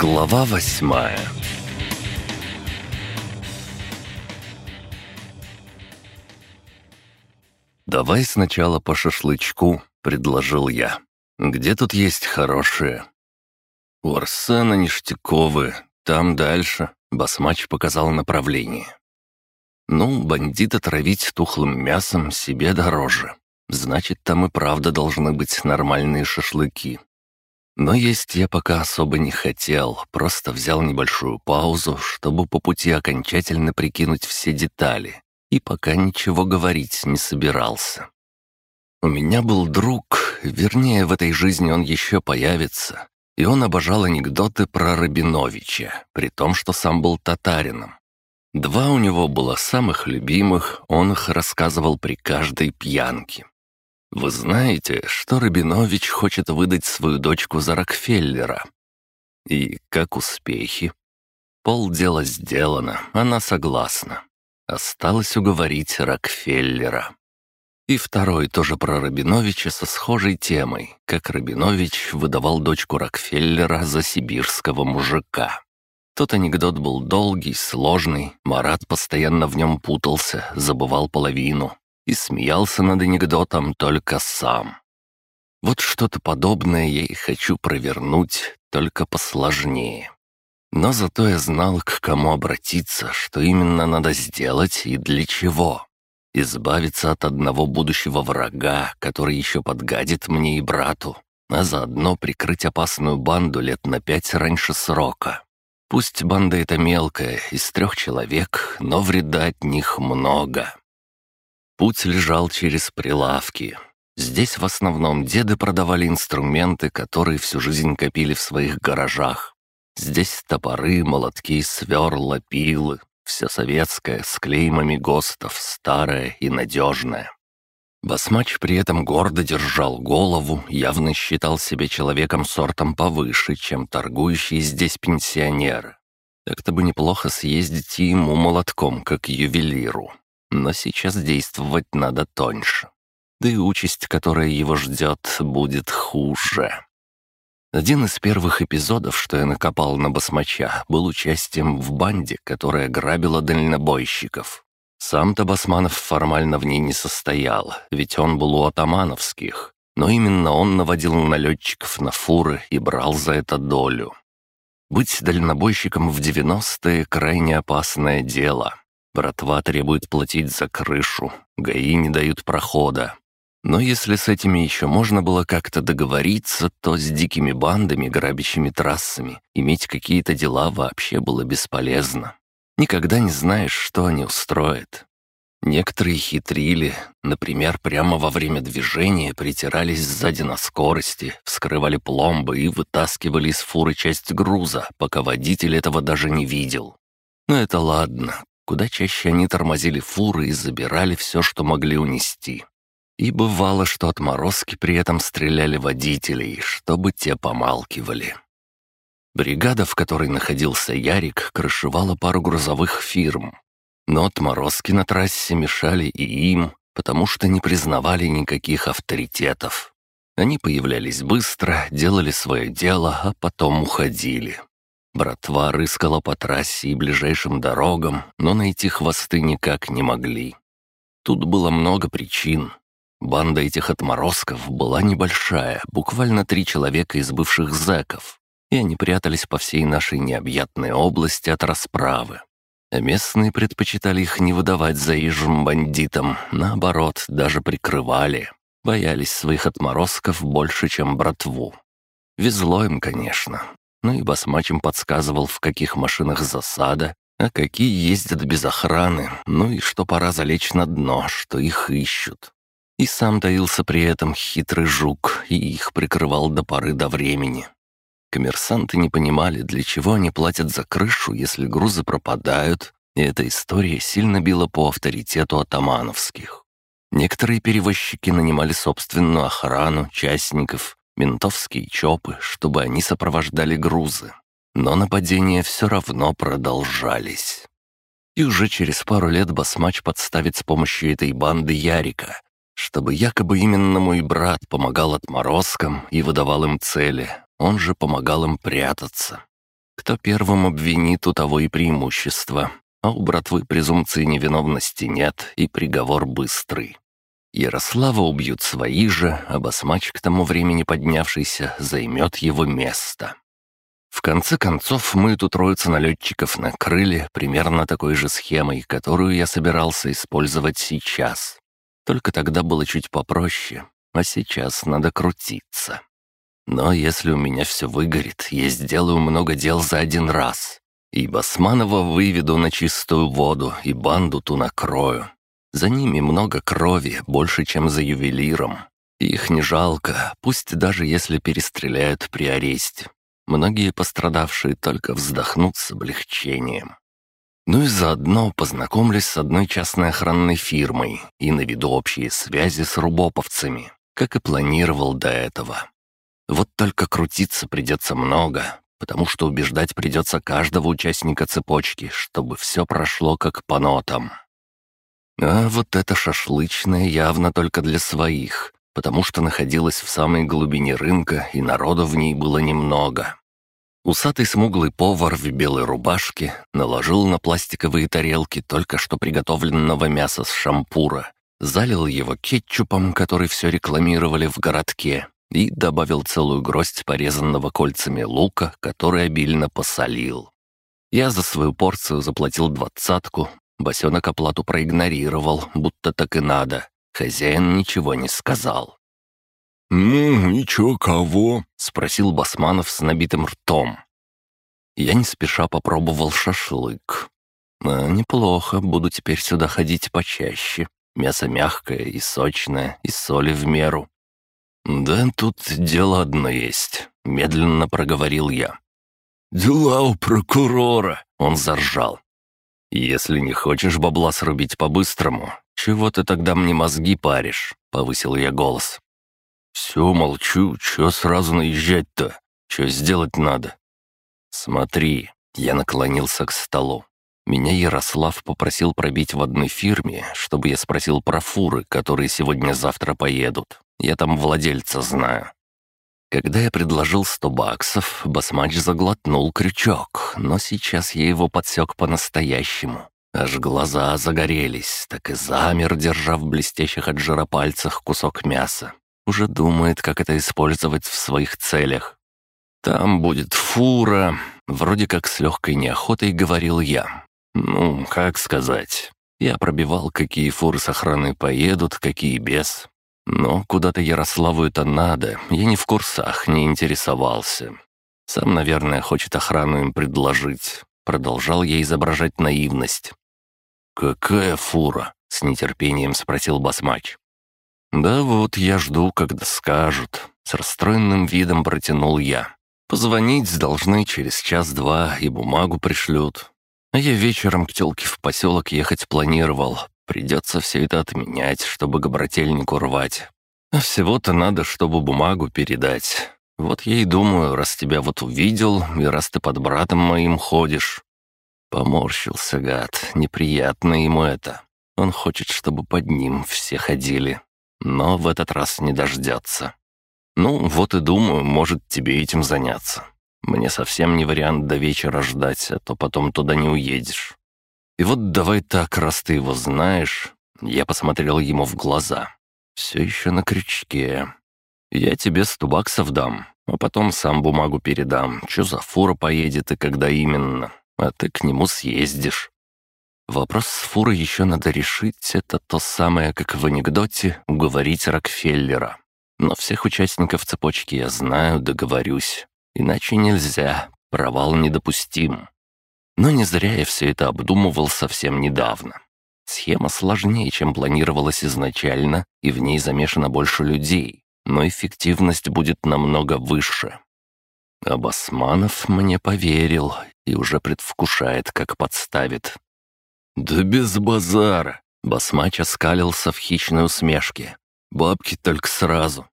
Глава восьмая «Давай сначала по шашлычку», — предложил я. «Где тут есть хорошие?» «У Арсена Ништяковы, там дальше», — Басмач показал направление. «Ну, бандита травить тухлым мясом себе дороже. Значит, там и правда должны быть нормальные шашлыки. Но есть я пока особо не хотел, просто взял небольшую паузу, чтобы по пути окончательно прикинуть все детали, и пока ничего говорить не собирался. У меня был друг, вернее, в этой жизни он еще появится, и он обожал анекдоты про Рабиновича, при том, что сам был татарином. Два у него было самых любимых, он их рассказывал при каждой пьянке. Вы знаете, что Рабинович хочет выдать свою дочку за Рокфеллера? И как успехи? Полдела сделано, она согласна. Осталось уговорить Рокфеллера. И второй тоже про Рабиновича со схожей темой, как Рабинович выдавал дочку Рокфеллера за сибирского мужика. Тот анекдот был долгий, сложный, Марат постоянно в нем путался, забывал половину, и смеялся над анекдотом только сам. Вот что-то подобное я и хочу провернуть, только посложнее. Но зато я знал, к кому обратиться, что именно надо сделать и для чего. Избавиться от одного будущего врага, который еще подгадит мне и брату, а заодно прикрыть опасную банду лет на пять раньше срока. Пусть банда эта мелкая, из трех человек, но вреда от них много. Путь лежал через прилавки. Здесь в основном деды продавали инструменты, которые всю жизнь копили в своих гаражах. Здесь топоры, молотки, сверла, пилы. Все советское, с клеймами ГОСТов, старое и надежное. Басмач при этом гордо держал голову, явно считал себя человеком сортом повыше, чем торгующие здесь пенсионеры. Так-то бы неплохо съездить ему молотком, как ювелиру. Но сейчас действовать надо тоньше. Да и участь, которая его ждет, будет хуже. Один из первых эпизодов, что я накопал на басмача, был участием в банде, которая грабила дальнобойщиков. Сам-то Басманов формально в ней не состоял, ведь он был у атамановских, но именно он наводил налетчиков на фуры и брал за это долю. Быть дальнобойщиком в 90-е — крайне опасное дело. Братва требует платить за крышу, ГАИ не дают прохода. Но если с этими еще можно было как-то договориться, то с дикими бандами, грабящими трассами, иметь какие-то дела вообще было бесполезно. Никогда не знаешь, что они устроят. Некоторые хитрили, например, прямо во время движения притирались сзади на скорости, вскрывали пломбы и вытаскивали из фуры часть груза, пока водитель этого даже не видел. Но это ладно, Куда чаще они тормозили фуры и забирали все, что могли унести. И бывало, что отморозки при этом стреляли водителей, чтобы те помалкивали. Бригада, в которой находился Ярик, крышевала пару грузовых фирм. Но отморозки на трассе мешали и им, потому что не признавали никаких авторитетов. Они появлялись быстро, делали свое дело, а потом уходили. Братва рыскала по трассе и ближайшим дорогам, но найти хвосты никак не могли. Тут было много причин. Банда этих отморозков была небольшая, буквально три человека из бывших зэков, и они прятались по всей нашей необъятной области от расправы. Местные предпочитали их не выдавать заезжим бандитам, наоборот, даже прикрывали. Боялись своих отморозков больше, чем братву. Везло им, конечно, ну и басмач им подсказывал, в каких машинах засада, а какие ездят без охраны, ну и что пора залечь на дно, что их ищут. И сам таился при этом хитрый жук, и их прикрывал до поры до времени. Коммерсанты не понимали, для чего они платят за крышу, если грузы пропадают, и эта история сильно била по авторитету атамановских. Некоторые перевозчики нанимали собственную охрану, частников, ментовские чопы, чтобы они сопровождали грузы. Но нападения все равно продолжались. И уже через пару лет Басмач подставит с помощью этой банды Ярика, чтобы якобы именно мой брат помогал отморозкам и выдавал им цели, он же помогал им прятаться. Кто первым обвинит, у того и преимущество. А у братвы презумпции невиновности нет, и приговор быстрый. Ярослава убьют свои же, а басмач, к тому времени поднявшийся, займет его место. В конце концов, мы эту троицу налетчиков накрыли примерно такой же схемой, которую я собирался использовать сейчас. Только тогда было чуть попроще, а сейчас надо крутиться. Но если у меня все выгорит, я сделаю много дел за один раз. И Басманова выведу на чистую воду, и банду ту накрою. За ними много крови, больше, чем за ювелиром. Их не жалко, пусть даже если перестреляют при аресте. Многие пострадавшие только вздохнут с облегчением. Ну и заодно познакомлюсь с одной частной охранной фирмой и наведу общие связи с рубоповцами, как и планировал до этого. Вот только крутиться придется много, потому что убеждать придется каждого участника цепочки, чтобы все прошло как по нотам. А вот это шашлычное явно только для своих, потому что находилась в самой глубине рынка, и народу в ней было немного. Усатый смуглый повар в белой рубашке наложил на пластиковые тарелки только что приготовленного мяса с шампура, залил его кетчупом, который все рекламировали в городке, и добавил целую гроздь порезанного кольцами лука, который обильно посолил. Я за свою порцию заплатил двадцатку, Босенок оплату проигнорировал, будто так и надо. Хозяин ничего не сказал. «Ну, и чё, кого?» — спросил Басманов с набитым ртом. Я не спеша попробовал шашлык. А, неплохо, буду теперь сюда ходить почаще. Мясо мягкое и сочное, и соли в меру. «Да тут дело одно есть», — медленно проговорил я. «Дела у прокурора», — он заржал. «Если не хочешь бабла срубить по-быстрому, чего ты тогда мне мозги паришь?» — повысил я голос. «Все, молчу, че сразу наезжать-то? Че сделать надо?» «Смотри», — я наклонился к столу. Меня Ярослав попросил пробить в одной фирме, чтобы я спросил про фуры, которые сегодня-завтра поедут. Я там владельца знаю. Когда я предложил сто баксов, басмач заглотнул крючок, но сейчас я его подсек по-настоящему. Аж глаза загорелись, так и замер, держа в блестящих от жира пальцах кусок мяса. Уже думает, как это использовать в своих целях. «Там будет фура», — вроде как с легкой неохотой говорил я. «Ну, как сказать?» Я пробивал, какие фуры с охраной поедут, какие без. Но куда-то Ярославу это надо, я не в курсах, не интересовался. Сам, наверное, хочет охрану им предложить. Продолжал я изображать наивность. «Какая фура?» — с нетерпением спросил Басмач. «Да вот я жду, когда скажут». С расстроенным видом протянул я. «Позвонить должны через час-два и бумагу пришлют. А я вечером к тёлке в поселок ехать планировал, Придется все это отменять, чтобы к брательнику рвать. А всего-то надо, чтобы бумагу передать. Вот я и думаю, раз тебя вот увидел, и раз ты под братом моим ходишь». Поморщился гад, неприятно ему это. Он хочет, чтобы под ним все ходили. Но в этот раз не дождется. Ну, вот и думаю, может тебе этим заняться. Мне совсем не вариант до вечера ждать, а то потом туда не уедешь. И вот давай так, раз ты его знаешь...» Я посмотрел ему в глаза. «Все еще на крючке. Я тебе сто баксов дам, а потом сам бумагу передам, что за фура поедет и когда именно, а ты к нему съездишь». Вопрос с фурой еще надо решить, это то самое, как в анекдоте, уговорить Рокфеллера. Но всех участников цепочки я знаю, договорюсь. Иначе нельзя, провал недопустим. Но не зря я все это обдумывал совсем недавно. Схема сложнее, чем планировалось изначально, и в ней замешано больше людей, но эффективность будет намного выше. А Басманов мне поверил и уже предвкушает, как подставит. «Да без базара!» — Басмач оскалился в хищной усмешке. «Бабки только сразу».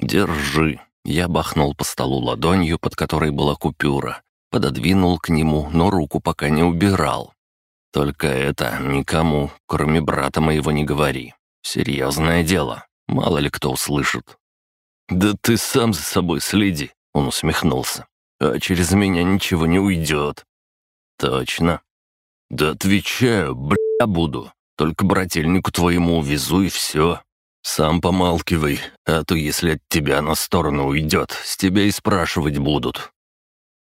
«Держи!» — я бахнул по столу ладонью, под которой была купюра, Пододвинул к нему, но руку пока не убирал. «Только это никому, кроме брата моего, не говори. Серьезное дело, мало ли кто услышит». «Да ты сам за собой следи», — он усмехнулся. а через меня ничего не уйдет». «Точно?» «Да отвечаю, бля буду. Только брательнику твоему увезу и все. Сам помалкивай, а то если от тебя на сторону уйдет, с тебя и спрашивать будут».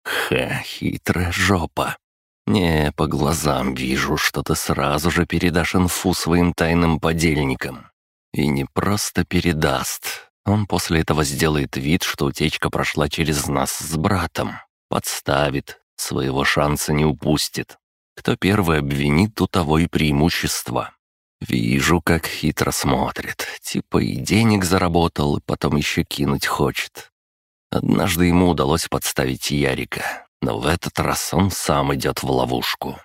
Ха, хитрая жопа. Не, по глазам вижу, что ты сразу же передашь инфу своим тайным подельникам. И не просто передаст. Он после этого сделает вид, что утечка прошла через нас с братом. Подставит, своего шанса не упустит. Кто первый обвинит, у того и преимущество. Вижу, как хитро смотрит. Типа и денег заработал, и потом еще кинуть хочет. Однажды ему удалось подставить Ярика, но в этот раз он сам идет в ловушку.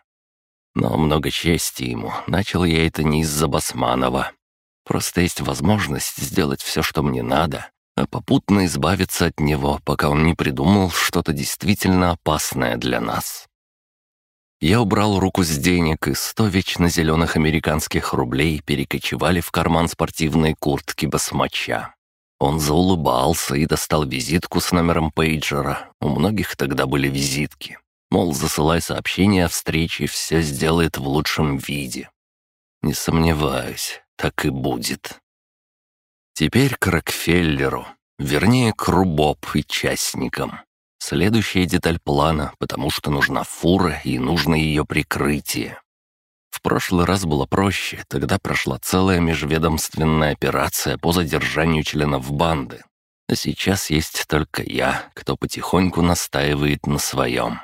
Но много чести ему. Начал я это не из-за Басманова. Просто есть возможность сделать все, что мне надо, а попутно избавиться от него, пока он не придумал что-то действительно опасное для нас. Я убрал руку с денег, и сто вечно зеленых американских рублей перекочевали в карман спортивной куртки басмача. Он заулыбался и достал визитку с номером пейджера. У многих тогда были визитки. Мол, засылай сообщение о встрече, все сделает в лучшем виде. Не сомневаюсь, так и будет. Теперь к Рокфеллеру, вернее, к РУБОП и частникам. Следующая деталь плана, потому что нужна фура и нужно ее прикрытие. Прошлый раз было проще, тогда прошла целая межведомственная операция по задержанию членов банды. А сейчас есть только я, кто потихоньку настаивает на своем.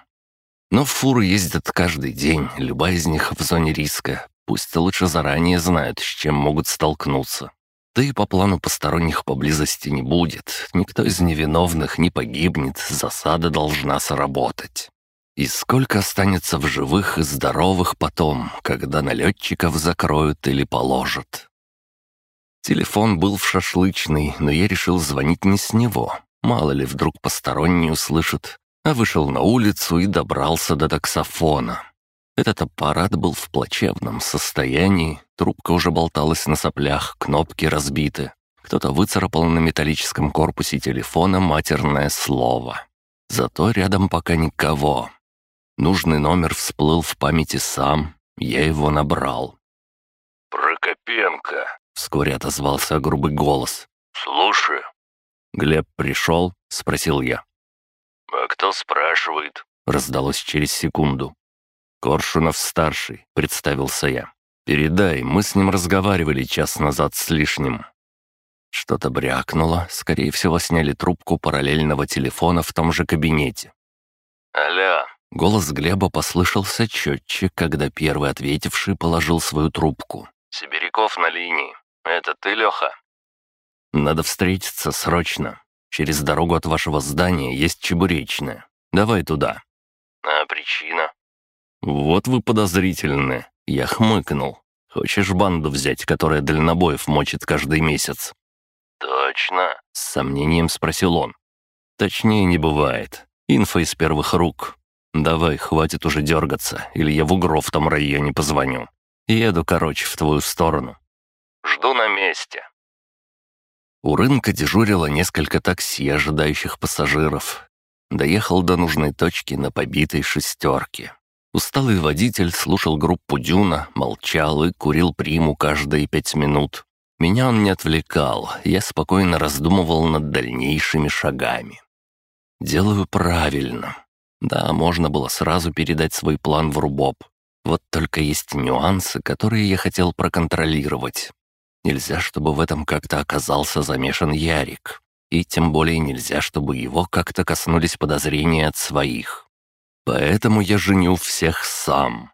Но фуры ездят каждый день, любая из них в зоне риска. Пусть лучше заранее знают, с чем могут столкнуться. Да и по плану посторонних поблизости не будет. Никто из невиновных не погибнет, засада должна сработать. И сколько останется в живых и здоровых потом, когда налетчиков закроют или положат? Телефон был в шашлычной, но я решил звонить не с него. Мало ли, вдруг посторонний услышит. А вышел на улицу и добрался до таксофона. Этот аппарат был в плачевном состоянии, трубка уже болталась на соплях, кнопки разбиты. Кто-то выцарапал на металлическом корпусе телефона матерное слово. Зато рядом пока никого. Нужный номер всплыл в памяти сам, я его набрал. «Прокопенко», — вскоре отозвался грубый голос. «Слушаю». «Глеб пришел?» — спросил я. «А кто спрашивает?» — раздалось через секунду. «Коршунов-старший», — представился я. «Передай, мы с ним разговаривали час назад с лишним». Что-то брякнуло, скорее всего, сняли трубку параллельного телефона в том же кабинете. «Алло!» — голос Глеба послышался четче, когда первый ответивший положил свою трубку. «Сибиряков на линии. Это ты, Леха?» «Надо встретиться срочно. Через дорогу от вашего здания есть чебуречная. Давай туда». «А причина?» «Вот вы подозрительны!» Я хмыкнул. «Хочешь банду взять, которая дальнобоев мочит каждый месяц?» «Точно?» — с сомнением спросил он. «Точнее не бывает. Инфа из первых рук. Давай, хватит уже дергаться, или я в Угров в том районе позвоню. Еду, короче, в твою сторону». «Жду на месте». У рынка дежурило несколько такси, ожидающих пассажиров. Доехал до нужной точки на побитой шестерке. Усталый водитель слушал группу Дюна, молчал и курил приму каждые пять минут. Меня он не отвлекал, я спокойно раздумывал над дальнейшими шагами. Делаю правильно. Да, можно было сразу передать свой план в Рубоб. Вот только есть нюансы, которые я хотел проконтролировать. Нельзя, чтобы в этом как-то оказался замешан Ярик. И тем более нельзя, чтобы его как-то коснулись подозрения от своих. Поэтому я женю всех сам.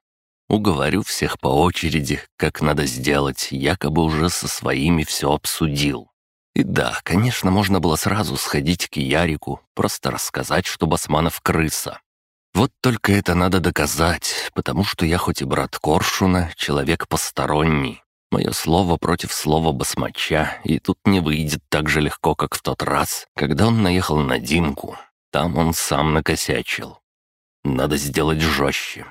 Уговорю всех по очереди, как надо сделать, якобы уже со своими все обсудил. И да, конечно, можно было сразу сходить к Ярику, просто рассказать, что Басманов крыса. Вот только это надо доказать, потому что я хоть и брат Коршуна, человек посторонний. Мое слово против слова басмача, и тут не выйдет так же легко, как в тот раз, когда он наехал на Димку. Там он сам накосячил. Надо сделать жестче.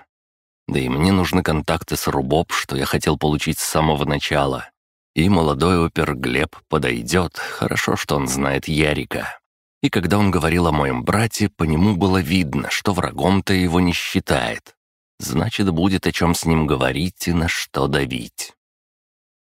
Да и мне нужны контакты с Рубоб, что я хотел получить с самого начала. И молодой опер Глеб подойдет. Хорошо, что он знает Ярика. И когда он говорил о моем брате, по нему было видно, что врагом-то его не считает. Значит, будет о чем с ним говорить и на что давить.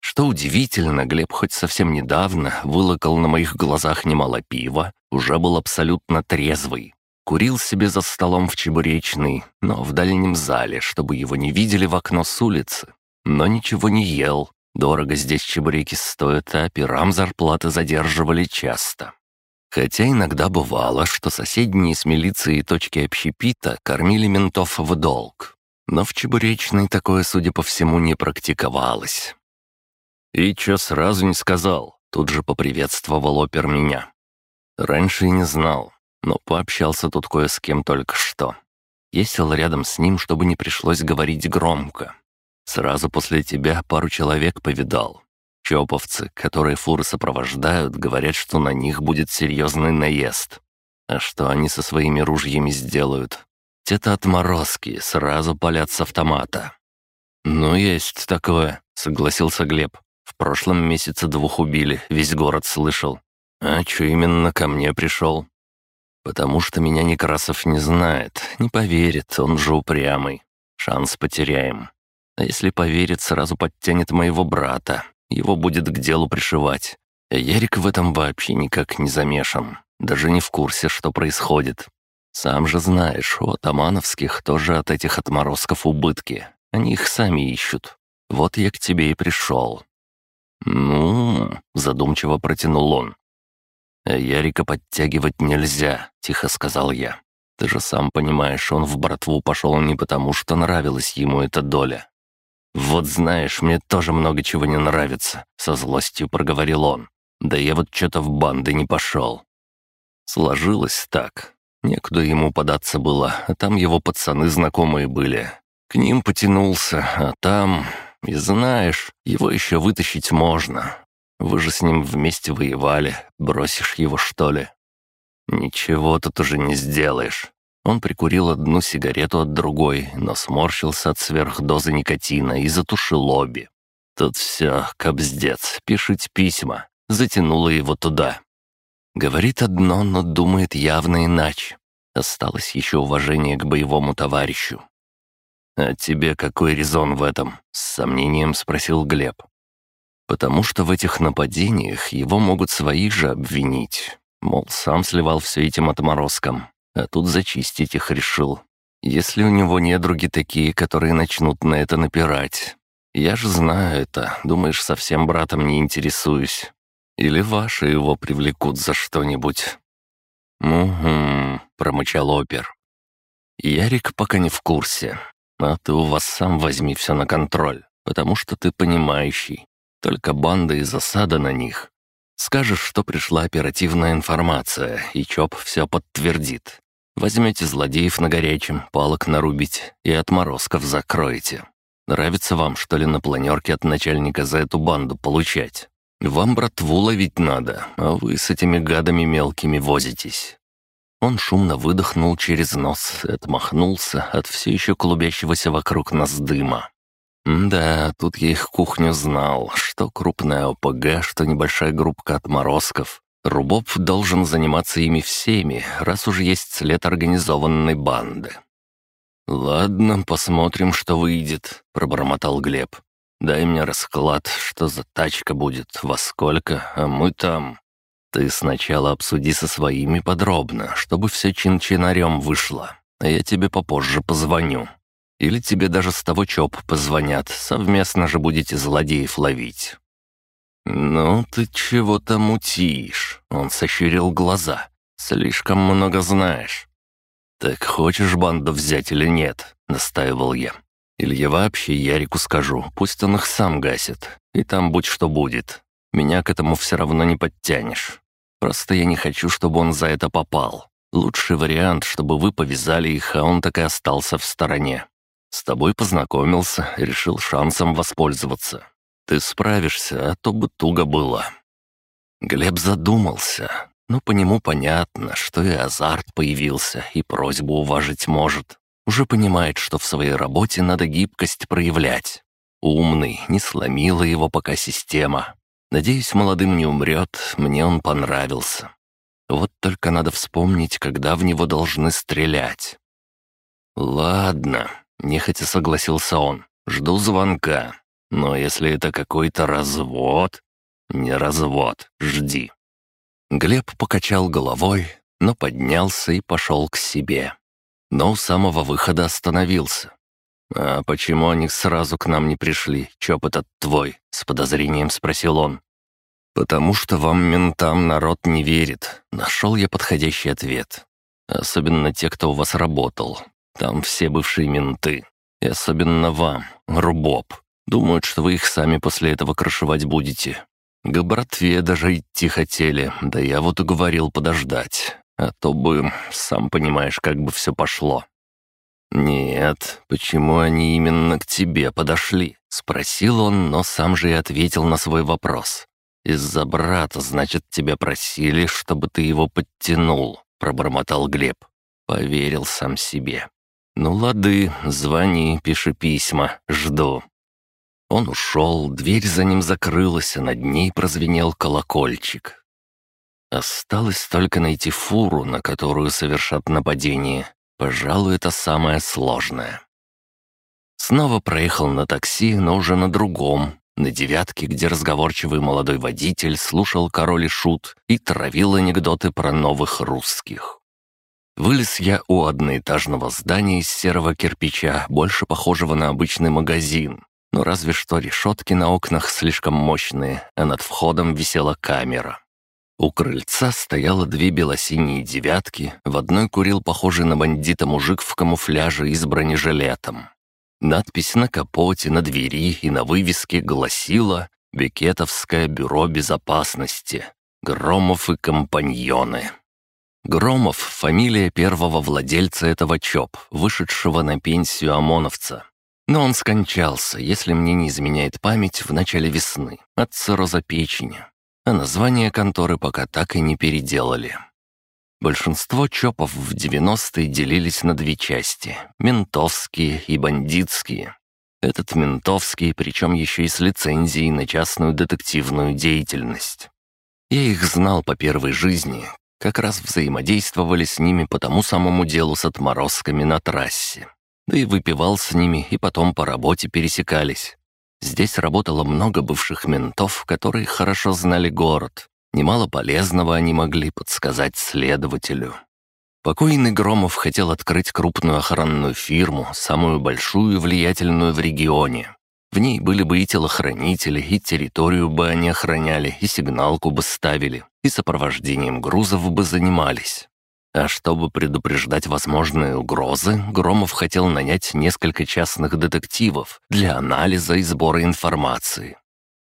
Что удивительно, Глеб хоть совсем недавно вылокал на моих глазах немало пива, уже был абсолютно трезвый. Курил себе за столом в чебуречной, но в дальнем зале, чтобы его не видели в окно с улицы. Но ничего не ел. Дорого здесь чебуреки стоят, а пирам зарплаты задерживали часто. Хотя иногда бывало, что соседние с милицией точки общепита кормили ментов в долг. Но в чебуречной такое, судя по всему, не практиковалось. «И чё сразу не сказал?» Тут же поприветствовал опер меня. Раньше и не знал, но пообщался тут кое с кем только что. Я сел рядом с ним, чтобы не пришлось говорить громко. Сразу после тебя пару человек повидал. Чоповцы, которые фуры сопровождают, говорят, что на них будет серьезный наезд. А что они со своими ружьями сделают? Те-то отморозки, сразу палят с автомата. «Ну, есть такое», — согласился Глеб. «В прошлом месяце двух убили, весь город слышал. А чё именно ко мне пришел? «Потому что меня Некрасов не знает, не поверит, он же упрямый. Шанс потеряем. А если поверит, сразу подтянет моего брата, его будет к делу пришивать. Ярик в этом вообще никак не замешан, даже не в курсе, что происходит. Сам же знаешь, у атамановских тоже от этих отморозков убытки. Они их сами ищут. Вот я к тебе и пришел». «Ну...» — задумчиво протянул он. «Ярика подтягивать нельзя», — тихо сказал я. «Ты же сам понимаешь, он в братву пошел не потому, что нравилась ему эта доля. «Вот знаешь, мне тоже много чего не нравится», — со злостью проговорил он. «Да я вот что-то в банды не пошел». Сложилось так. Некуда ему податься было, а там его пацаны знакомые были. К ним потянулся, а там... И знаешь, его еще вытащить можно. Вы же с ним вместе воевали, бросишь его, что ли?» «Ничего тут уже не сделаешь. Он прикурил одну сигарету от другой, но сморщился от сверхдозы никотина и затушил обе. Тут все, кобздец, пишите письма. Затянуло его туда. Говорит одно, но думает явно иначе. Осталось еще уважение к боевому товарищу. «А тебе какой резон в этом?» — с сомнением спросил Глеб. «Потому что в этих нападениях его могут свои же обвинить. Мол, сам сливал все этим отморозкам а тут зачистить их решил. Если у него недруги такие, которые начнут на это напирать. Я же знаю это, думаешь, совсем братом не интересуюсь. Или ваши его привлекут за что-нибудь». «Угу», — промычал опер. «Ярик пока не в курсе, а ты у вас сам возьми все на контроль, потому что ты понимающий. Только банда и засада на них. Скажешь, что пришла оперативная информация, и ЧОП все подтвердит. Возьмете злодеев на горячем, палок нарубить и отморозков закроете. Нравится вам, что ли, на планерке от начальника за эту банду получать? Вам братву ловить надо, а вы с этими гадами мелкими возитесь». Он шумно выдохнул через нос отмахнулся от все еще клубящегося вокруг нас дыма. «Да, тут я их кухню знал, что крупная ОПГ, что небольшая группка отморозков, Рубоб должен заниматься ими всеми, раз уж есть след организованной банды. «Ладно, посмотрим, что выйдет», — пробормотал Глеб. «Дай мне расклад, что за тачка будет, во сколько, а мы там. Ты сначала обсуди со своими подробно, чтобы все чин-чинарем вышло, а я тебе попозже позвоню. Или тебе даже с того ЧОП позвонят, совместно же будете злодеев ловить. «Ну ты чего-то мутишь», — он сощурил глаза. «Слишком много знаешь». «Так хочешь банду взять или нет?» — настаивал я. «Или я вообще Ярику скажу, пусть он их сам гасит, и там будь что будет. Меня к этому все равно не подтянешь. Просто я не хочу, чтобы он за это попал. Лучший вариант, чтобы вы повязали их, а он так и остался в стороне. С тобой познакомился, решил шансом воспользоваться. Ты справишься, а то бы туго было». Глеб задумался, но по нему понятно, что и азарт появился, и просьбу уважить может. Уже понимает, что в своей работе надо гибкость проявлять. Умный, не сломила его пока система. Надеюсь, молодым не умрет, мне он понравился. Вот только надо вспомнить, когда в него должны стрелять. «Ладно», — нехотя согласился он, — «жду звонка. Но если это какой-то развод...» «Не развод, жди». Глеб покачал головой, но поднялся и пошел к себе. Но у самого выхода остановился. «А почему они сразу к нам не пришли? Чоп этот твой?» — с подозрением спросил он. «Потому что вам, ментам, народ не верит», — нашел я подходящий ответ. «Особенно те, кто у вас работал. Там все бывшие менты. И особенно вам, Рубоб. Думают, что вы их сами после этого крышевать будете. К братве даже идти хотели, да я вот уговорил подождать. А то бы, сам понимаешь, как бы все пошло. «Нет, почему они именно к тебе подошли?» — спросил он, но сам же и ответил на свой вопрос. «Из-за брата, значит, тебя просили, чтобы ты его подтянул», — пробормотал Глеб. Поверил сам себе. «Ну, лады, звони, пиши письма, жду». Он ушел, дверь за ним закрылась, а над ней прозвенел колокольчик. Осталось только найти фуру, на которую совершат нападение, Пожалуй, это самое сложное. Снова проехал на такси, но уже на другом, на девятке, где разговорчивый молодой водитель слушал король и шут и травил анекдоты про новых русских. Вылез я у одноэтажного здания из серого кирпича, больше похожего на обычный магазин. Но разве что решетки на окнах слишком мощные, а над входом висела камера. У крыльца стояло две белосиние девятки, в одной курил похожий на бандита мужик в камуфляже и с бронежилетом. Надпись на капоте, на двери и на вывеске гласила «Бекетовское бюро безопасности. Громов и компаньоны». Громов — фамилия первого владельца этого ЧОП, вышедшего на пенсию ОМОНовца. Но он скончался, если мне не изменяет память, в начале весны, от цирроза печени а название конторы пока так и не переделали. Большинство ЧОПов в 90-е делились на две части — ментовские и бандитские. Этот ментовский, причем еще и с лицензией на частную детективную деятельность. Я их знал по первой жизни, как раз взаимодействовали с ними по тому самому делу с отморозками на трассе. Да и выпивал с ними, и потом по работе пересекались. Здесь работало много бывших ментов, которые хорошо знали город. Немало полезного они могли подсказать следователю. Покойный Громов хотел открыть крупную охранную фирму, самую большую и влиятельную в регионе. В ней были бы и телохранители, и территорию бы они охраняли, и сигналку бы ставили, и сопровождением грузов бы занимались. А чтобы предупреждать возможные угрозы, Громов хотел нанять несколько частных детективов для анализа и сбора информации.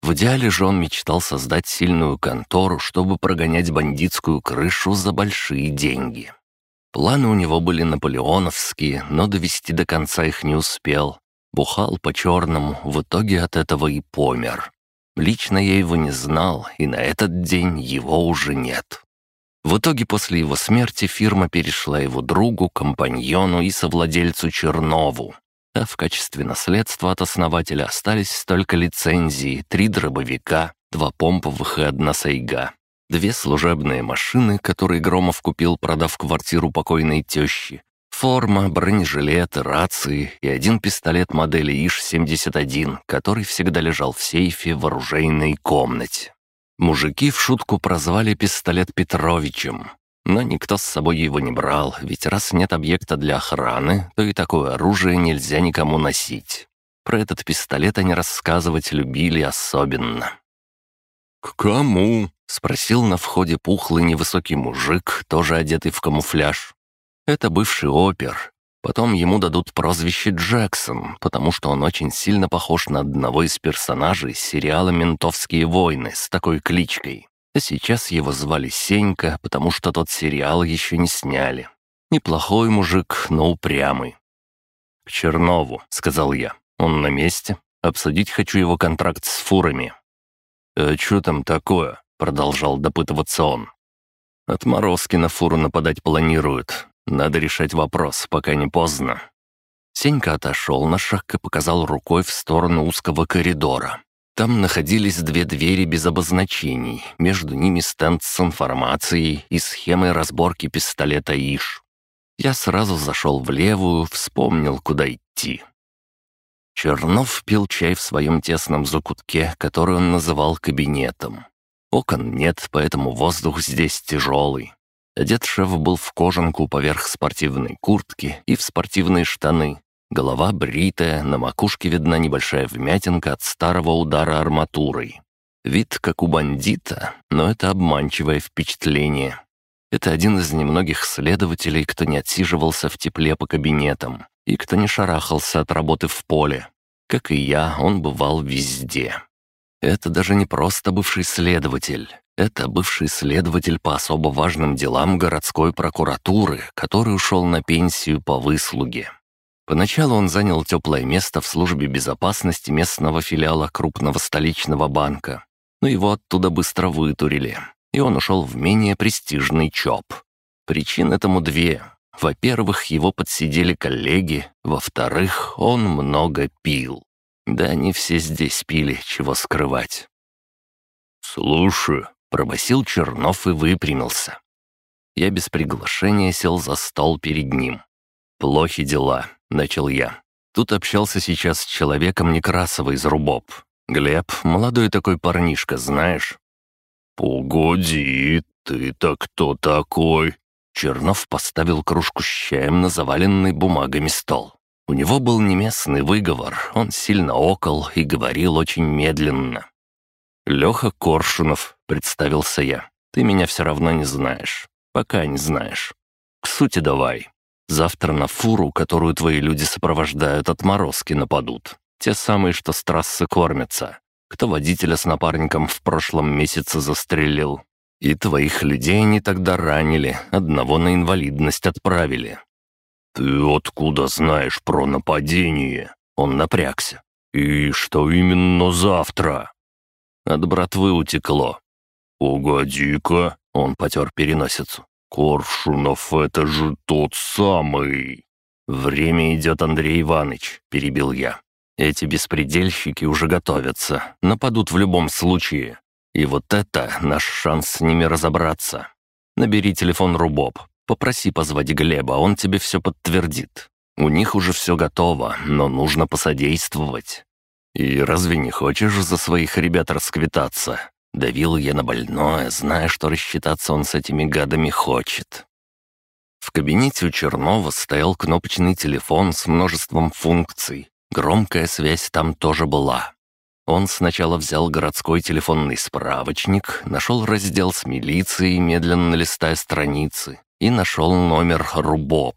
В идеале же он мечтал создать сильную контору, чтобы прогонять бандитскую крышу за большие деньги. Планы у него были наполеоновские, но довести до конца их не успел. Бухал по-черному, в итоге от этого и помер. Лично я его не знал, и на этот день его уже нет. В итоге после его смерти фирма перешла его другу, компаньону и совладельцу Чернову. А в качестве наследства от основателя остались только лицензии, три дробовика, два помповых и одна сайга. Две служебные машины, которые Громов купил, продав квартиру покойной тещи. Форма, бронежилеты, рации и один пистолет модели ИШ-71, который всегда лежал в сейфе в оружейной комнате. Мужики в шутку прозвали пистолет Петровичем, но никто с собой его не брал, ведь раз нет объекта для охраны, то и такое оружие нельзя никому носить. Про этот пистолет они рассказывать любили особенно. «К кому?» — спросил на входе пухлый невысокий мужик, тоже одетый в камуфляж. Это бывший опер, Потом ему дадут прозвище Джексон, потому что он очень сильно похож на одного из персонажей сериала «Ментовские войны» с такой кличкой. А сейчас его звали Сенька, потому что тот сериал еще не сняли. Неплохой мужик, но упрямый. «К Чернову», — сказал я. «Он на месте. Обсудить хочу его контракт с фурами». «А что там такое?» — продолжал допытываться он. «Отморозки на фуру нападать планируют. Надо решать вопрос, пока не поздно». Сенька отошел на шаг и показал рукой в сторону узкого коридора. Там находились две двери без обозначений, между ними стенд с информацией и схемой разборки пистолета ИШ. Я сразу зашел в левую, вспомнил, куда идти. Чернов пил чай в своем тесном закутке, который он называл кабинетом. Окон нет, поэтому воздух здесь тяжелый. Одет шеф был в кожанку поверх спортивной куртки и в спортивные штаны. Голова бритая, на макушке видна небольшая вмятинка от старого удара арматурой. Вид как у бандита, но это обманчивое впечатление. Это один из немногих следователей, кто не отсиживался в тепле по кабинетам и кто не шарахался от работы в поле. Как и я, он бывал везде. Это даже не просто бывший следователь. Это бывший следователь по особо важным делам городской прокуратуры, который ушел на пенсию по выслуге. Поначалу он занял теплое место в службе безопасности местного филиала крупного столичного банка, но его оттуда быстро вытурили и он ушел в менее престижный ЧОП. Причин этому две. Во-первых, его подсидели коллеги, во-вторых, он много пил. Да они все здесь пили, чего скрывать. «Слушай», — пробасил Чернов и выпрямился. Я без приглашения сел за стол перед ним. «Плохи дела», — начал я. Тут общался сейчас с человеком Некрасова из Рубоб. Глеб, молодой такой парнишка, знаешь? «Погоди, ты-то кто такой?» Чернов поставил кружку с чаем на заваленный бумагами стол. У него был неместный выговор, он сильно окол и говорил очень медленно. «Леха Коршунов», — представился я. «Ты меня все равно не знаешь. Пока не знаешь. К сути давай. Завтра на фуру, которую твои люди сопровождают, отморозки нападут. Те самые, что с трассы кормятся кто водителя с напарником в прошлом месяце застрелил. И твоих людей они тогда ранили, одного на инвалидность отправили». «Ты откуда знаешь про нападение?» Он напрягся. «И что именно завтра?» От братвы утекло. «Погоди-ка», — он потер переносицу. «Коршунов — это же тот самый!» «Время идет, Андрей Иванович», — перебил я. Эти беспредельщики уже готовятся, нападут в любом случае. И вот это наш шанс с ними разобраться. Набери телефон Рубоб, попроси позвать Глеба, он тебе все подтвердит. У них уже все готово, но нужно посодействовать. И разве не хочешь за своих ребят расквитаться? Давил я на больное, зная, что рассчитаться он с этими гадами хочет. В кабинете у Чернова стоял кнопочный телефон с множеством функций, Громкая связь там тоже была. Он сначала взял городской телефонный справочник, нашел раздел с милицией, медленно листая страницы, и нашел номер Рубоб.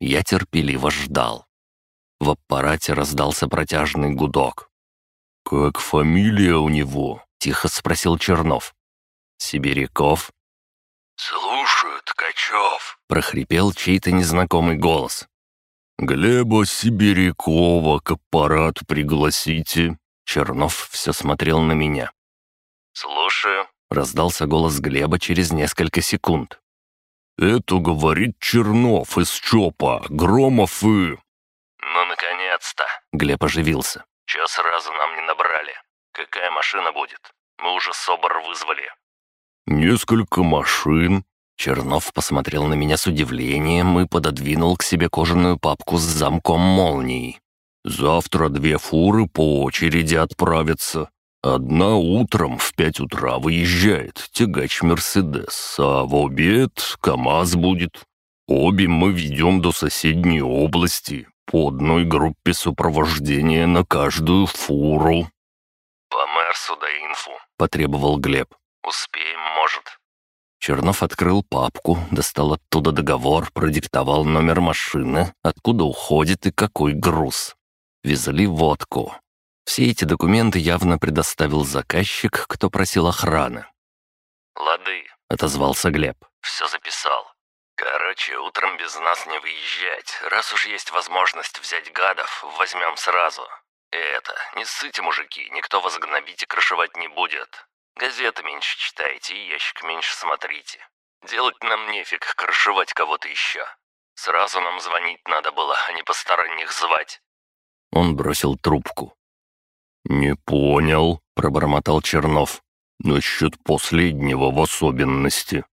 Я терпеливо ждал. В аппарате раздался протяжный гудок. «Как фамилия у него?» — тихо спросил Чернов. «Сибиряков?» «Слушаю, Ткачев», — прохрипел чей-то незнакомый голос. «Глеба Сибирякова к аппарату пригласите». Чернов все смотрел на меня. «Слушаю», — раздался голос Глеба через несколько секунд. «Это говорит Чернов из ЧОПа, Громов и...» «Ну, наконец-то!» — Глеб оживился. «Чё сразу нам не набрали? Какая машина будет? Мы уже СОБР вызвали». «Несколько машин», Чернов посмотрел на меня с удивлением и пододвинул к себе кожаную папку с замком молний. «Завтра две фуры по очереди отправятся. Одна утром в пять утра выезжает, тягач «Мерседес», а в обед «КамАЗ» будет. Обе мы ведем до соседней области, по одной группе сопровождения на каждую фуру». «По Мерсу да инфу», — потребовал Глеб. «Успеем, может». Чернов открыл папку, достал оттуда договор, продиктовал номер машины, откуда уходит и какой груз. Везли водку. Все эти документы явно предоставил заказчик, кто просил охраны. «Лады», — отозвался Глеб. «Все записал. Короче, утром без нас не выезжать. Раз уж есть возможность взять гадов, возьмем сразу. И это, не ссыте, мужики, никто вас гнобить и крышевать не будет. Газеты меньше читайте и ящик меньше смотрите. Делать нам нефиг крышевать кого-то еще. Сразу нам звонить надо было, а не посторонних звать». Он бросил трубку. «Не понял», — пробормотал Чернов. «Насчет последнего в особенности».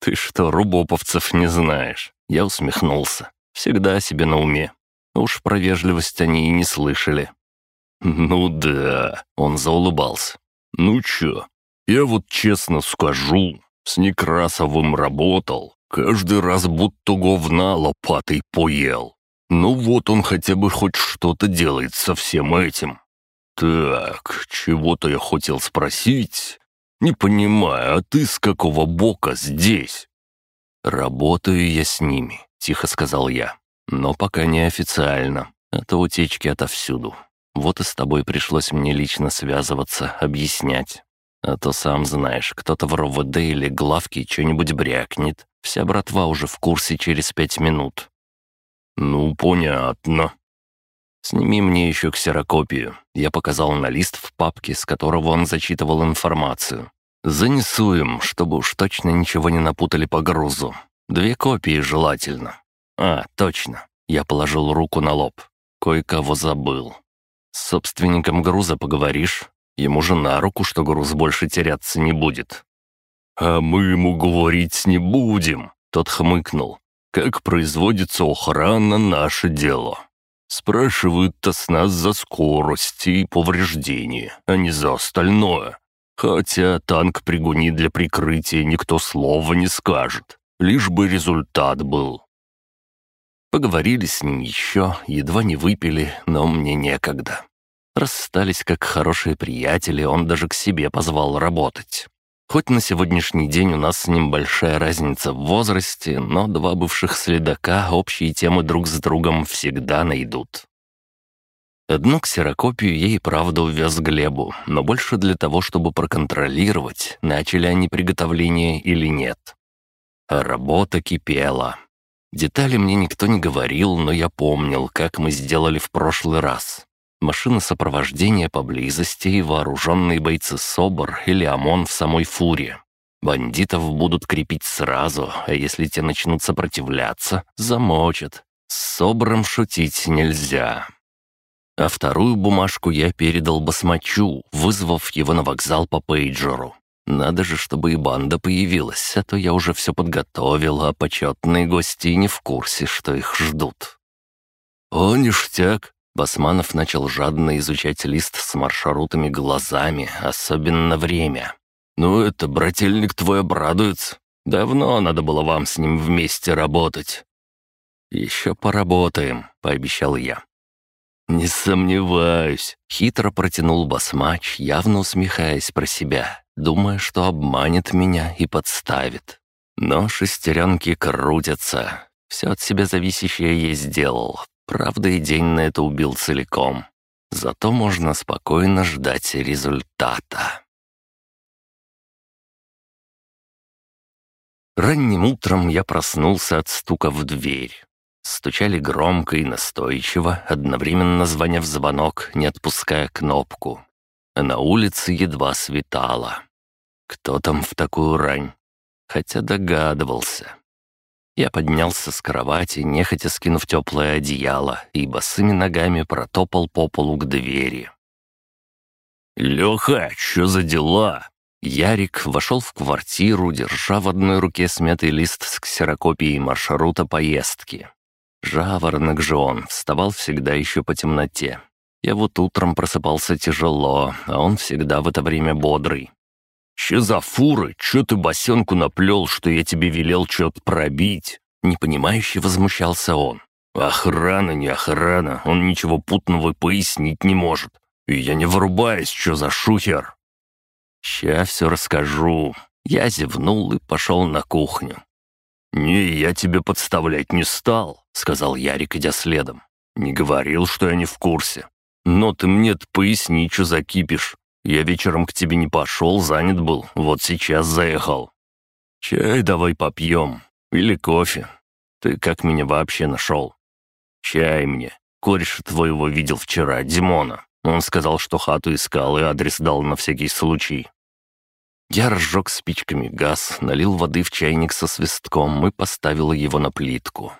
«Ты что, рубоповцев не знаешь?» Я усмехнулся. «Всегда себе на уме. Уж про вежливость они и не слышали». «Ну да», — он заулыбался. «Ну чё, я вот честно скажу, с Некрасовым работал, каждый раз будто говна лопатой поел. Ну вот он хотя бы хоть что-то делает со всем этим. Так, чего-то я хотел спросить. Не понимаю, а ты с какого бока здесь? Работаю я с ними, тихо сказал я. Но пока не официально, а то утечки отовсюду. Вот и с тобой пришлось мне лично связываться, объяснять. А то сам знаешь, кто-то в РОВД или главке что-нибудь брякнет. Вся братва уже в курсе через пять минут. «Ну, понятно». «Сними мне еще ксерокопию». Я показал на лист в папке, с которого он зачитывал информацию. «Занесу им, чтобы уж точно ничего не напутали по грузу. Две копии желательно». «А, точно». Я положил руку на лоб. Кое-кого забыл. «С собственником груза поговоришь? Ему же на руку, что груз больше теряться не будет». «А мы ему говорить не будем», — тот хмыкнул. Как производится охрана — наше дело. Спрашивают-то с нас за скорость и повреждения, а не за остальное. Хотя танк пригуни для прикрытия никто слова не скажет, лишь бы результат был. Поговорили с ним еще, едва не выпили, но мне некогда. Расстались как хорошие приятели, он даже к себе позвал работать. Хоть на сегодняшний день у нас с ним большая разница в возрасте, но два бывших следака общие темы друг с другом всегда найдут. Одну ксерокопию я и правда увез Глебу, но больше для того, чтобы проконтролировать, начали они приготовление или нет. А работа кипела. Детали мне никто не говорил, но я помнил, как мы сделали в прошлый раз машины сопровождения поблизости и вооруженные бойцы СОБР или ОМОН в самой фуре. Бандитов будут крепить сразу, а если те начнут сопротивляться, замочат. С СОБРом шутить нельзя. А вторую бумажку я передал Басмачу, вызвав его на вокзал по пейджеру. Надо же, чтобы и банда появилась, а то я уже все подготовил, а почетные гости не в курсе, что их ждут. «О, ништяк!» Басманов начал жадно изучать лист с маршрутами глазами, особенно время. «Ну это, брательник твой обрадуется. Давно надо было вам с ним вместе работать». «Еще поработаем», — пообещал я. «Не сомневаюсь», — хитро протянул басмач, явно усмехаясь про себя, думая, что обманет меня и подставит. Но шестеренки крутятся. Все от себя зависящее я сделал, Правда, и день на это убил целиком. Зато можно спокойно ждать результата. Ранним утром я проснулся от стука в дверь. Стучали громко и настойчиво, одновременно звоня в звонок, не отпуская кнопку. На улице едва светало. Кто там в такую рань? Хотя догадывался. Я поднялся с кровати, нехотя скинув теплое одеяло, и босыми ногами протопал по полу к двери. «Леха, что за дела?» Ярик вошел в квартиру, держа в одной руке смятый лист с ксерокопией маршрута поездки. Жаворонок же он, вставал всегда еще по темноте. Я вот утром просыпался тяжело, а он всегда в это время бодрый. «Че за фуры? Че ты босенку наплел, что я тебе велел чё-то пробить?» Непонимающе возмущался он. «Охрана, не охрана, он ничего путного пояснить не может. И я не врубаюсь, что за шухер?» «Ща все расскажу». Я зевнул и пошел на кухню. «Не, я тебе подставлять не стал», — сказал Ярик, идя следом. «Не говорил, что я не в курсе. Но ты мне-то поясни, что закипишь. Я вечером к тебе не пошел, занят был, вот сейчас заехал. Чай давай попьем. Или кофе. Ты как меня вообще нашел? Чай мне. Кореша твоего видел вчера, Димона. Он сказал, что хату искал и адрес дал на всякий случай. Я разжег спичками газ, налил воды в чайник со свистком и поставил его на плитку.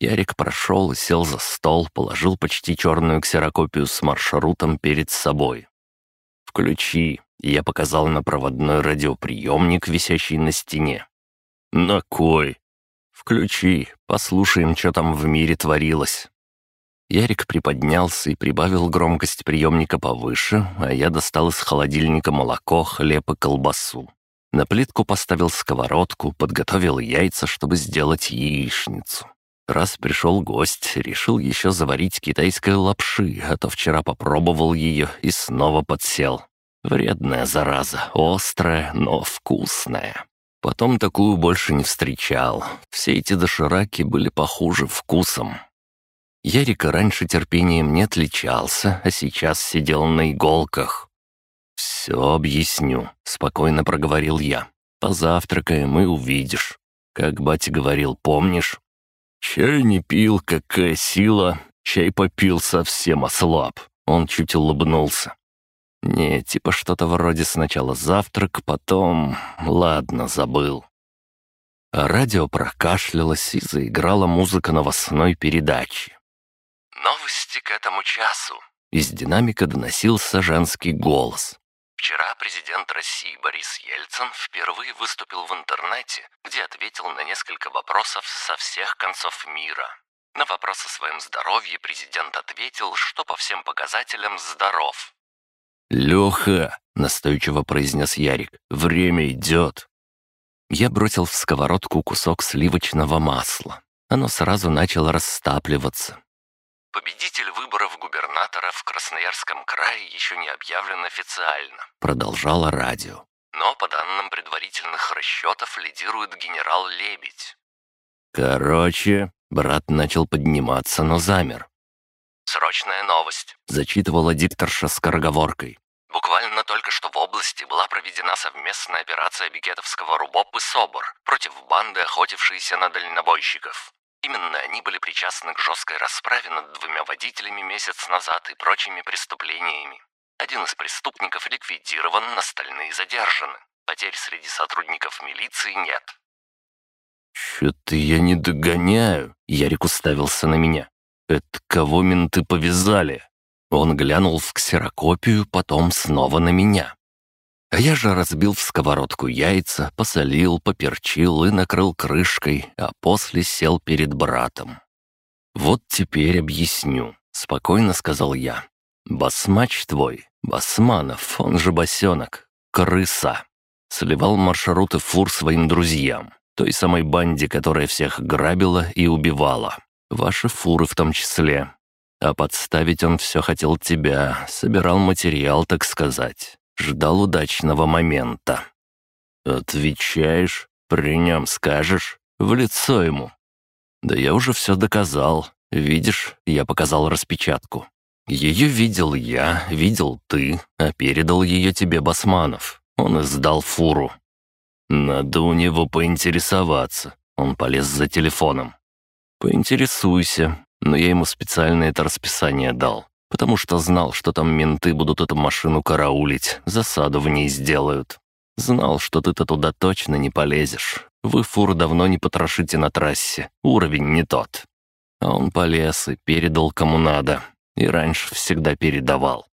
Ярик прошел и сел за стол, положил почти черную ксерокопию с маршрутом перед собой «Включи». Я показал на проводной радиоприемник, висящий на стене. «На кой?» «Включи, послушаем, что там в мире творилось». Ярик приподнялся и прибавил громкость приемника повыше, а я достал из холодильника молоко, хлеб и колбасу. На плитку поставил сковородку, подготовил яйца, чтобы сделать яичницу. Раз пришел гость, решил еще заварить китайской лапши, а то вчера попробовал ее и снова подсел. Вредная зараза, острая, но вкусная. Потом такую больше не встречал. Все эти дошираки были похуже вкусом. Ярика раньше терпением не отличался, а сейчас сидел на иголках. «Все объясню», — спокойно проговорил я. «Позавтракаем и увидишь. Как батя говорил, помнишь?» «Чай не пил, какая сила. Чай попил, совсем ослаб». Он чуть улыбнулся. «Не, типа что-то вроде сначала завтрак, потом... Ладно, забыл». Радио прокашлялось и заиграла музыка новостной передачи. «Новости к этому часу». Из динамика доносился женский голос. Вчера президент России Борис Ельцин впервые выступил в интернете, где ответил на несколько вопросов со всех концов мира. На вопрос о своем здоровье президент ответил, что по всем показателям здоров. «Леха!» — настойчиво произнес Ярик. «Время идет!» Я бросил в сковородку кусок сливочного масла. Оно сразу начало растапливаться. Победитель выборов губернатора в Красноярском крае еще не объявлен официально. Продолжало радио. Но по данным предварительных расчетов лидирует генерал Лебедь. Короче, брат начал подниматься, но замер. «Срочная новость», — зачитывала дикторша скороговоркой. Буквально только что в области была проведена совместная операция Бикетовского РУБОП и СОБР против банды, охотившейся на дальнобойщиков. Именно они были причастны к жесткой расправе над двумя водителями месяц назад и прочими преступлениями. Один из преступников ликвидирован, остальные задержаны. Потерь среди сотрудников милиции нет. «Чё-то я не догоняю», — Ярик уставился на меня. «Это кого менты повязали?» Он глянул в ксерокопию, потом снова на меня. А я же разбил в сковородку яйца, посолил, поперчил и накрыл крышкой, а после сел перед братом. «Вот теперь объясню», — спокойно сказал я. «Басмач твой, Басманов, он же Басенок, крыса, сливал маршруты фур своим друзьям, той самой банде, которая всех грабила и убивала. Ваши фуры в том числе. А подставить он все хотел тебя, собирал материал, так сказать ждал удачного момента. «Отвечаешь? При нем скажешь? В лицо ему?» «Да я уже все доказал. Видишь, я показал распечатку. Ее видел я, видел ты, а передал ее тебе Басманов. Он издал фуру. Надо у него поинтересоваться. Он полез за телефоном. Поинтересуйся, но я ему специально это расписание дал потому что знал, что там менты будут эту машину караулить, засаду в ней сделают. Знал, что ты-то туда точно не полезешь. Вы фур давно не потрошите на трассе, уровень не тот. А он полез и передал кому надо, и раньше всегда передавал.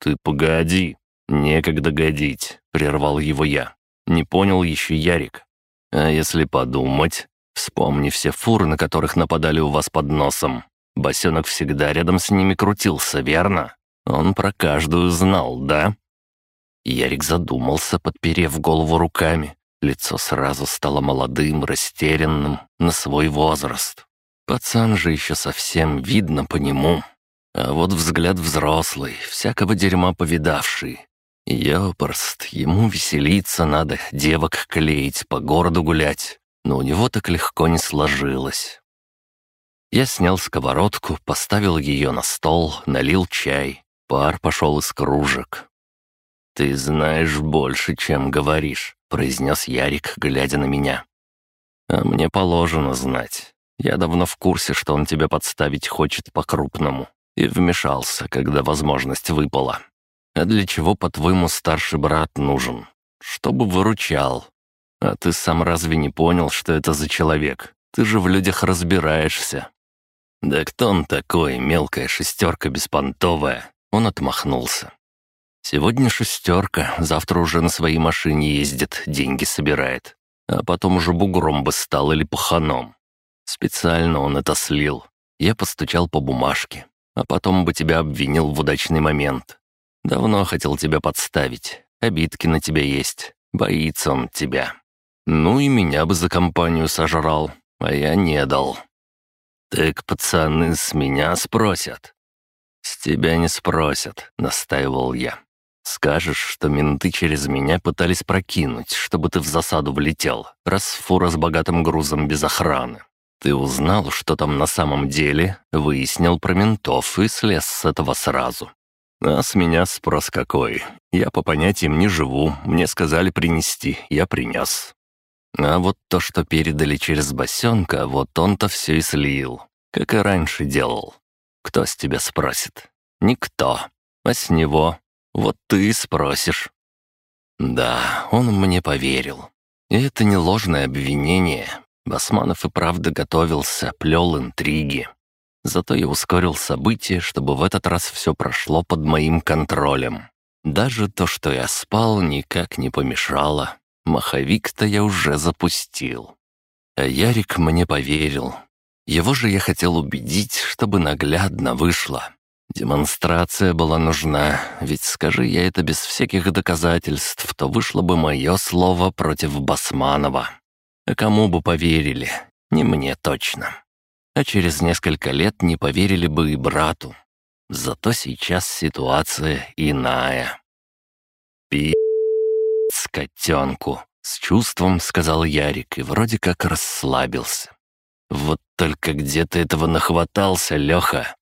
«Ты погоди, некогда годить», — прервал его я. Не понял еще Ярик. А если подумать, вспомни все фуры, на которых нападали у вас под носом. Босенок всегда рядом с ними крутился, верно? Он про каждую знал, да?» Ярик задумался, подперев голову руками. Лицо сразу стало молодым, растерянным, на свой возраст. Пацан же еще совсем видно по нему. А вот взгляд взрослый, всякого дерьма повидавший. Ёпрст, ему веселиться надо, девок клеить, по городу гулять. Но у него так легко не сложилось. Я снял сковородку, поставил ее на стол, налил чай. Пар пошел из кружек. «Ты знаешь больше, чем говоришь», — произнес Ярик, глядя на меня. «А мне положено знать. Я давно в курсе, что он тебя подставить хочет по-крупному, и вмешался, когда возможность выпала. А для чего, по-твоему, старший брат нужен? Чтобы выручал. А ты сам разве не понял, что это за человек? Ты же в людях разбираешься. «Да кто он такой, мелкая шестерка беспонтовая?» Он отмахнулся. Сегодня шестерка, завтра уже на своей машине ездит, деньги собирает. А потом уже бугром бы стал или паханом. Специально он это слил. Я постучал по бумажке, а потом бы тебя обвинил в удачный момент. Давно хотел тебя подставить. Обидки на тебя есть. Боится он тебя. Ну и меня бы за компанию сожрал, а я не дал. «Так пацаны с меня спросят». «С тебя не спросят», — настаивал я. «Скажешь, что менты через меня пытались прокинуть, чтобы ты в засаду влетел, раз фура с богатым грузом без охраны. Ты узнал, что там на самом деле, выяснил про ментов и слез с этого сразу. А с меня спрос какой. Я по понятиям не живу, мне сказали принести, я принес. А вот то, что передали через босенка, вот он-то все и слил, как и раньше делал. Кто с тебя спросит? Никто. А с него? Вот ты спросишь. Да, он мне поверил. И это не ложное обвинение. Басманов и правда готовился, плел интриги. Зато я ускорил события, чтобы в этот раз все прошло под моим контролем. Даже то, что я спал, никак не помешало. Маховик-то я уже запустил. А Ярик мне поверил. Его же я хотел убедить, чтобы наглядно вышло. Демонстрация была нужна, ведь скажи я это без всяких доказательств, то вышло бы мое слово против Басманова. А кому бы поверили? Не мне точно. А через несколько лет не поверили бы и брату. Зато сейчас ситуация иная. Пи котенку!» — с чувством сказал Ярик и вроде как расслабился. «Вот только где ты этого нахватался, Леха?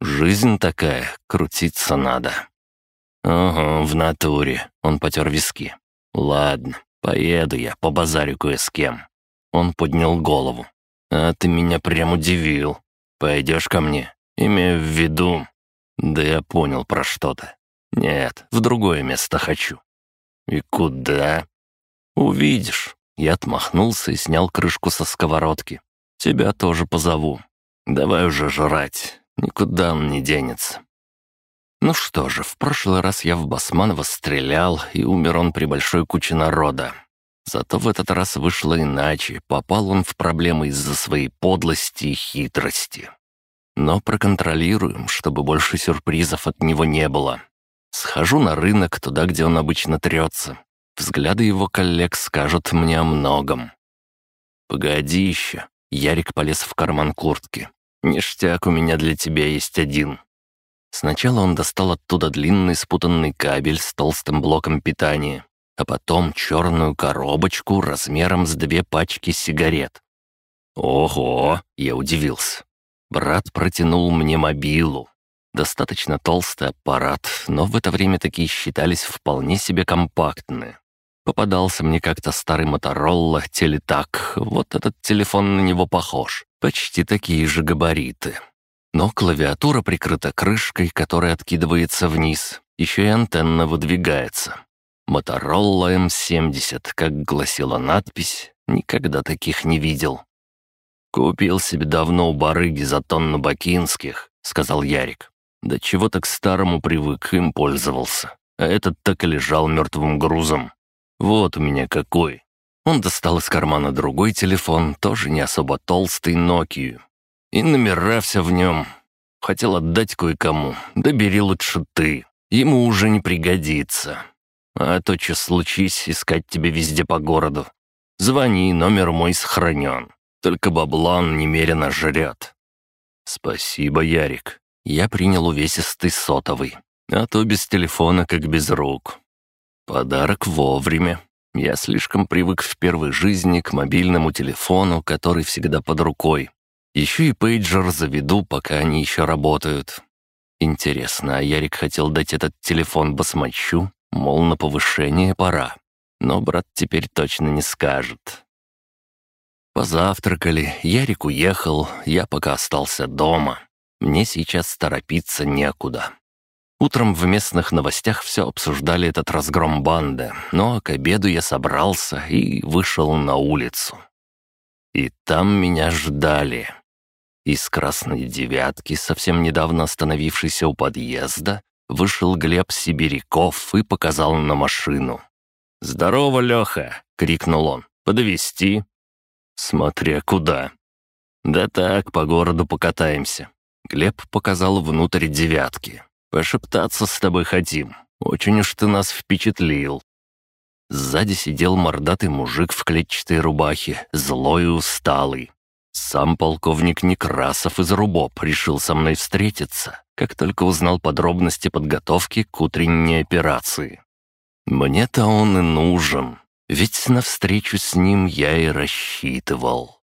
Жизнь такая, крутиться надо». «Ага, в натуре», — он потер виски. «Ладно, поеду я, по базарю кое с кем». Он поднял голову. «А ты меня прям удивил. Пойдешь ко мне? Имею в виду...» «Да я понял про что-то. Нет, в другое место хочу. «И куда?» «Увидишь». Я отмахнулся и снял крышку со сковородки. «Тебя тоже позову. Давай уже жрать. Никуда он не денется». Ну что же, в прошлый раз я в Басманова стрелял, и умер он при большой куче народа. Зато в этот раз вышло иначе, попал он в проблемы из-за своей подлости и хитрости. Но проконтролируем, чтобы больше сюрпризов от него не было. Схожу на рынок, туда, где он обычно трется. Взгляды его коллег скажут мне о многом. «Погоди еще». Ярик полез в карман куртки. «Ништяк у меня для тебя есть один». Сначала он достал оттуда длинный спутанный кабель с толстым блоком питания, а потом черную коробочку размером с две пачки сигарет. «Ого!» — я удивился. Брат протянул мне мобилу. Достаточно толстый аппарат, но в это время такие считались вполне себе компактные. Попадался мне как-то старый Моторола Телетак. Вот этот телефон на него похож. Почти такие же габариты. Но клавиатура прикрыта крышкой, которая откидывается вниз. Еще и антенна выдвигается. Моторола М70, как гласила надпись, никогда таких не видел. «Купил себе давно у барыги за тонну бакинских», — сказал Ярик. Да чего так старому привык, им пользовался. А этот так и лежал мертвым грузом. Вот у меня какой. Он достал из кармана другой телефон, тоже не особо толстый, Nokia. И номера все в нем. Хотел отдать кое-кому. Да бери лучше ты. Ему уже не пригодится. А то, что случись, искать тебя везде по городу. Звони, номер мой сохранен. Только баблан немерено жрет. Спасибо, Ярик. Я принял увесистый сотовый, а то без телефона, как без рук. Подарок вовремя. Я слишком привык в первой жизни к мобильному телефону, который всегда под рукой. Еще и пейджер заведу, пока они еще работают. Интересно, а Ярик хотел дать этот телефон басмачу, мол, на повышение пора. Но брат теперь точно не скажет. Позавтракали, Ярик уехал, я пока остался дома. Мне сейчас торопиться некуда. Утром в местных новостях все обсуждали этот разгром банды, но к обеду я собрался и вышел на улицу. И там меня ждали. Из красной девятки, совсем недавно остановившейся у подъезда, Вышел Глеб Сибиряков и показал на машину. «Здорово, Леха!» — крикнул он. «Подвезти?» «Смотря куда». «Да так, по городу покатаемся». Глеб показал внутрь девятки. «Пошептаться с тобой хотим. Очень уж ты нас впечатлил». Сзади сидел мордатый мужик в клетчатой рубахе, злой и усталый. Сам полковник Некрасов из Рубоп решил со мной встретиться, как только узнал подробности подготовки к утренней операции. Мне-то он и нужен, ведь на встречу с ним я и рассчитывал.